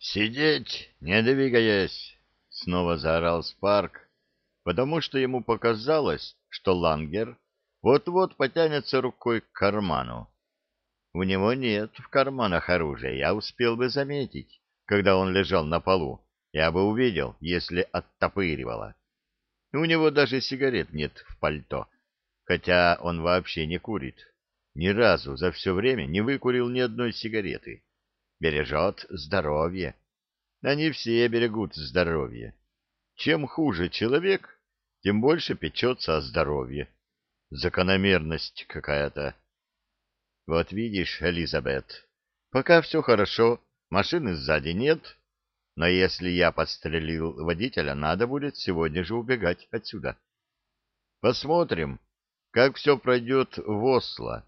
«Сидеть, не двигаясь!» — снова заорал Спарк, потому что ему показалось, что Лангер вот-вот потянется рукой к карману. У него нет в карманах оружия, я успел бы заметить, когда он лежал на полу, я бы увидел, если оттопыривало. У него даже сигарет нет в пальто, хотя он вообще не курит. Ни разу за все время не выкурил ни одной сигареты бережет здоровье. Они все берегут здоровье. Чем хуже человек, тем больше печется о здоровье. Закономерность какая-то. Вот видишь, Элизабет, пока все хорошо, машины сзади нет, но если я подстрелил водителя, надо будет сегодня же убегать отсюда. Посмотрим, как все пройдет в Осло.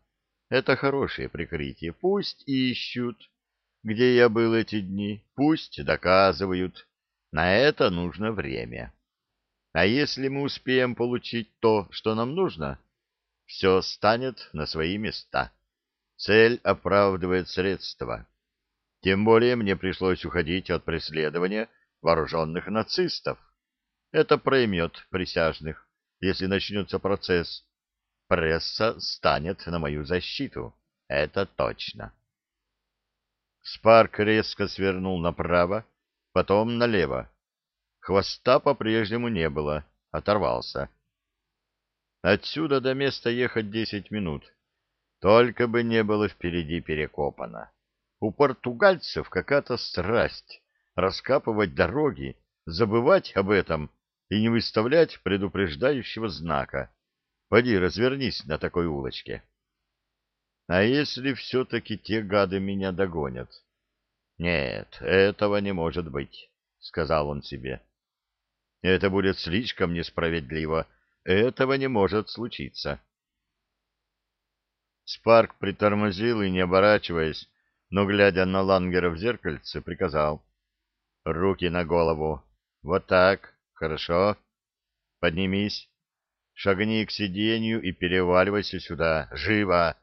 Это хорошее прикрытие. Пусть ищут где я был эти дни, пусть доказывают. На это нужно время. А если мы успеем получить то, что нам нужно, все станет на свои места. Цель оправдывает средства. Тем более мне пришлось уходить от преследования вооруженных нацистов. Это проймет присяжных, если начнется процесс. Пресса станет на мою защиту. Это точно. Спарк резко свернул направо, потом налево. Хвоста по-прежнему не было, оторвался. Отсюда до места ехать десять минут. Только бы не было впереди перекопано. У португальцев какая-то страсть раскапывать дороги, забывать об этом и не выставлять предупреждающего знака. Поди, развернись на такой улочке. А если все-таки те гады меня догонят? Нет, этого не может быть, — сказал он себе. Это будет слишком несправедливо. Этого не может случиться. Спарк притормозил и, не оборачиваясь, но, глядя на Лангера в зеркальце, приказал. «Руки на голову. Вот так. Хорошо. Поднимись. Шагни к сиденью и переваливайся сюда. Живо!»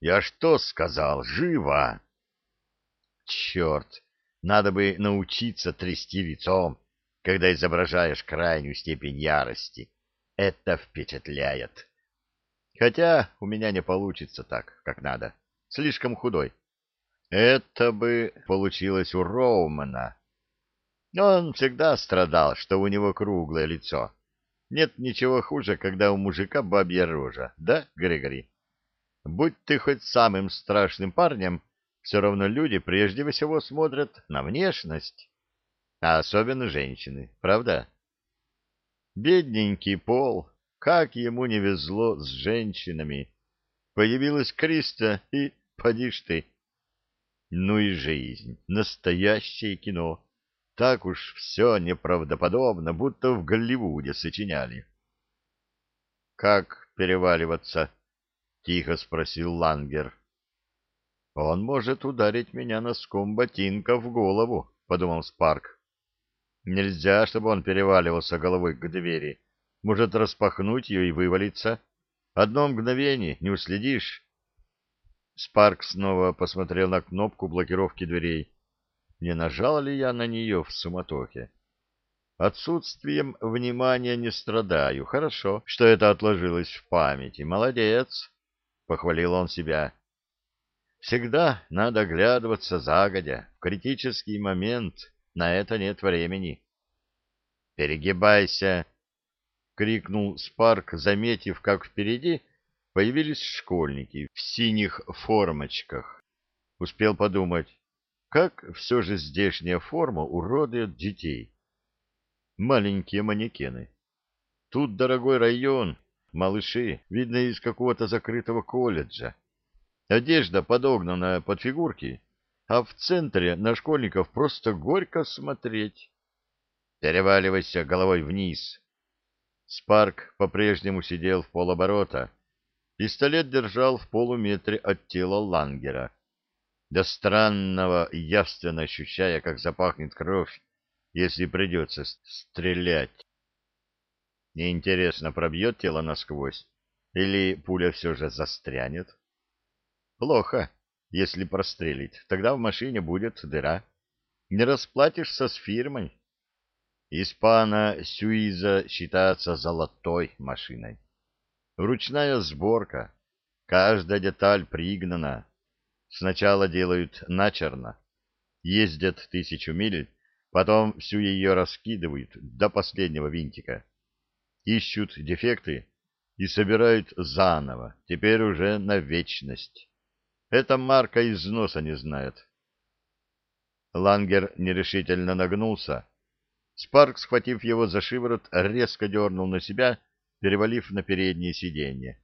Я что сказал? Живо! Черт! Надо бы научиться трясти лицом, когда изображаешь крайнюю степень ярости. Это впечатляет. Хотя у меня не получится так, как надо. Слишком худой. Это бы получилось у Роумана. Он всегда страдал, что у него круглое лицо. Нет ничего хуже, когда у мужика бабья рожа, да, Григорий? Будь ты хоть самым страшным парнем, все равно люди прежде всего смотрят на внешность, а особенно женщины, правда? Бедненький Пол, как ему не везло с женщинами. Появилась Криста, и поди ж ты. Ну и жизнь, настоящее кино. Так уж все неправдоподобно, будто в Голливуде сочиняли. Как переваливаться? — тихо спросил Лангер. «Он может ударить меня носком ботинка в голову», — подумал Спарк. «Нельзя, чтобы он переваливался головой к двери. Может распахнуть ее и вывалиться. Одно мгновение, не уследишь». Спарк снова посмотрел на кнопку блокировки дверей. Не нажал ли я на нее в суматохе? Отсутствием внимания не страдаю. Хорошо, что это отложилось в памяти. Молодец похвалил он себя. Всегда надо глядываться загодя, в критический момент, на это нет времени. «Перегибайся!» — крикнул Спарк, заметив, как впереди появились школьники в синих формочках. Успел подумать, как все же здешняя форма уродует детей. Маленькие манекены. Тут дорогой район, Малыши, видно, из какого-то закрытого колледжа. Одежда подогнана под фигурки, а в центре на школьников просто горько смотреть. Переваливайся головой вниз. Спарк по-прежнему сидел в полоборота. Пистолет держал в полуметре от тела Лангера. До странного, явственно ощущая, как запахнет кровь, если придется стрелять. Интересно, пробьет тело насквозь? Или пуля все же застрянет? Плохо, если прострелить. Тогда в машине будет дыра. не расплатишься с фирмой. Испана Сюиза считается золотой машиной. Ручная сборка, каждая деталь пригнана. Сначала делают начерно, ездят тысячу миль, потом всю ее раскидывают до последнего винтика. Ищут дефекты и собирают заново, теперь уже на вечность. Эта марка износа не знает. Лангер нерешительно нагнулся. Спарк, схватив его за шиворот, резко дернул на себя, перевалив на переднее сиденье.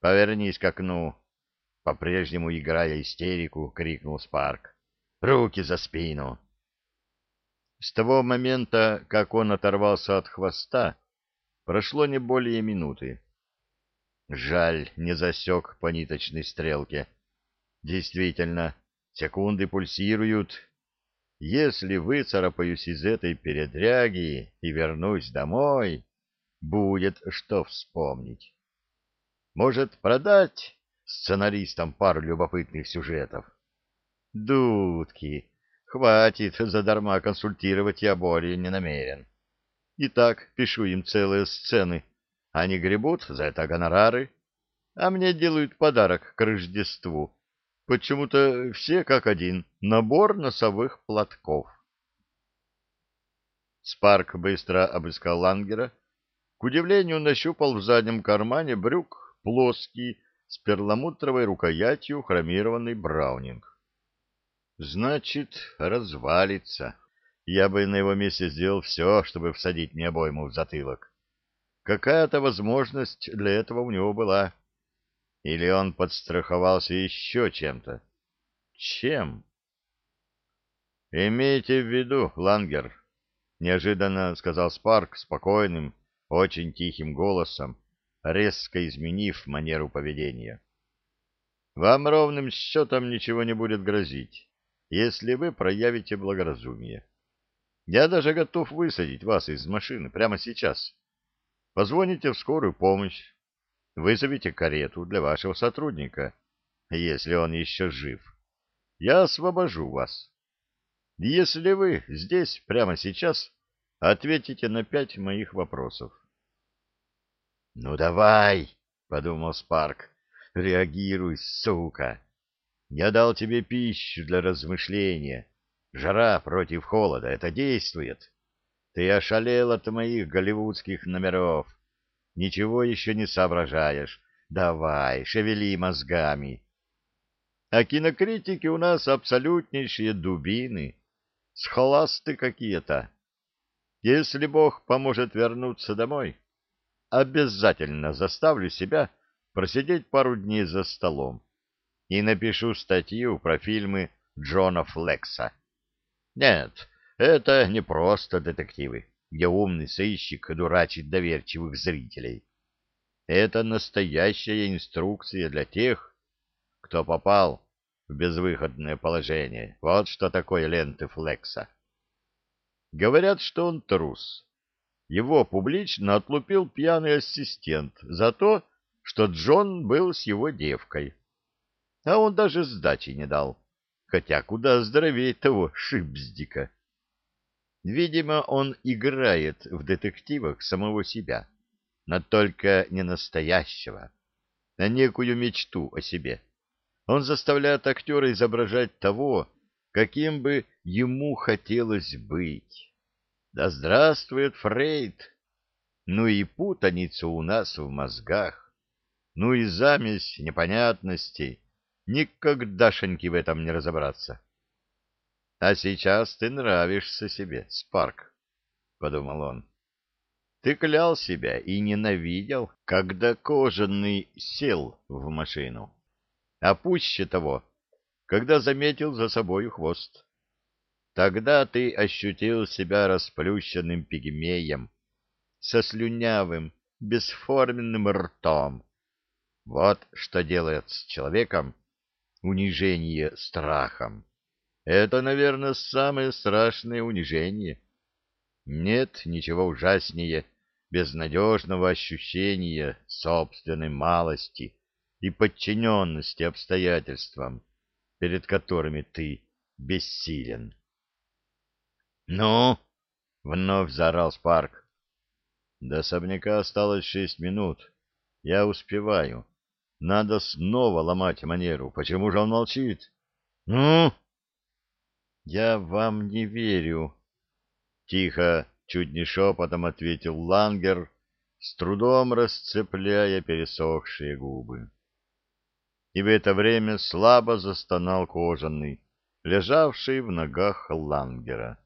«Повернись к окну!» По-прежнему, играя истерику, крикнул Спарк. «Руки за спину!» С того момента, как он оторвался от хвоста, прошло не более минуты. Жаль, не засек по ниточной стрелке. Действительно, секунды пульсируют. Если выцарапаюсь из этой передряги и вернусь домой, будет что вспомнить. Может, продать сценаристам пару любопытных сюжетов? Дудки! Хватит задарма консультировать я более не намерен. И так пишу им целые сцены. Они гребут за это гонорары, а мне делают подарок к Рождеству. Почему-то все как один. Набор носовых платков. Спарк быстро обыскал Лангера. К удивлению, нащупал в заднем кармане брюк плоский с перламутровой рукоятью хромированный браунинг. Значит, развалится. Я бы на его месте сделал все, чтобы всадить мне обойму в затылок. Какая-то возможность для этого у него была. Или он подстраховался еще чем-то? Чем? «Имейте в виду, Лангер», — неожиданно сказал Спарк спокойным, очень тихим голосом, резко изменив манеру поведения. «Вам ровным счетом ничего не будет грозить, если вы проявите благоразумие. Я даже готов высадить вас из машины прямо сейчас. Позвоните в скорую помощь, Вызовите карету для вашего сотрудника, если он еще жив. Я освобожу вас. Если вы здесь прямо сейчас ответите на пять моих вопросов. — Ну давай, — подумал Спарк, — реагируй, сука. Я дал тебе пищу для размышления. Жара против холода — это действует. Ты ошалел от моих голливудских номеров. — Ничего еще не соображаешь. Давай, шевели мозгами. А кинокритики у нас абсолютнейшие дубины. Схоласты какие-то. Если Бог поможет вернуться домой, обязательно заставлю себя просидеть пару дней за столом и напишу статью про фильмы Джона Флекса. Нет, это не просто детективы где умный сыщик дурачит доверчивых зрителей. Это настоящая инструкция для тех, кто попал в безвыходное положение. Вот что такое ленты Флекса. Говорят, что он трус. Его публично отлупил пьяный ассистент за то, что Джон был с его девкой. А он даже сдачи не дал, хотя куда здоровее того шибздика. Видимо, он играет в детективах самого себя, но только не настоящего, а некую мечту о себе. Он заставляет актера изображать того, каким бы ему хотелось быть. Да здравствует Фрейд! Ну и путаница у нас в мозгах, ну и замесь непонятностей. Никогдашеньки в этом не разобраться. А сейчас ты нравишься себе, Спарк, — подумал он. Ты клял себя и ненавидел, когда кожаный сел в машину. А пуще того, когда заметил за собою хвост. Тогда ты ощутил себя расплющенным пигмеем, со слюнявым, бесформенным ртом. Вот что делает с человеком унижение страхом. Это, наверное, самое страшное унижение. Нет ничего ужаснее безнадежного ощущения собственной малости и подчиненности обстоятельствам, перед которыми ты бессилен. «Ну?» — вновь заорал Спарк. До особняка осталось шесть минут. Я успеваю. Надо снова ломать манеру. Почему же он молчит? «Ну?» «Я вам не верю», — тихо, чуть не шепотом ответил Лангер, с трудом расцепляя пересохшие губы. И в это время слабо застонал кожаный, лежавший в ногах Лангера.